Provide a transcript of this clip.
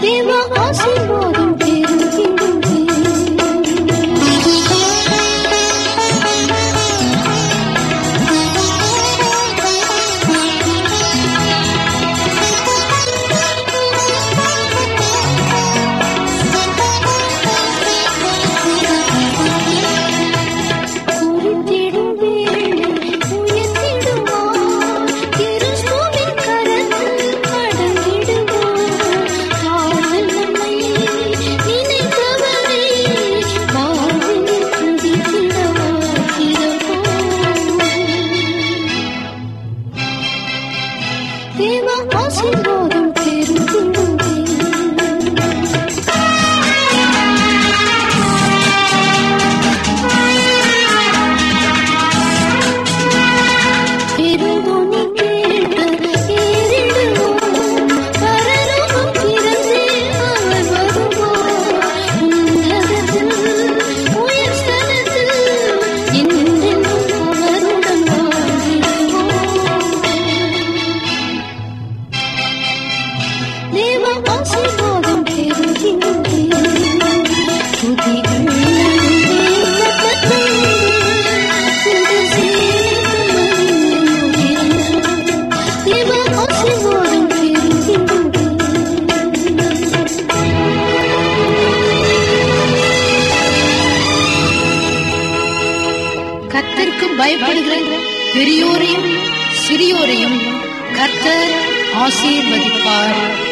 寂寞，我心不定。ではおしろ பயப்படுகிற பெரியோரையும் சிறியோரையும் கர்த்தர் ஆசீர்வதிப்பார்.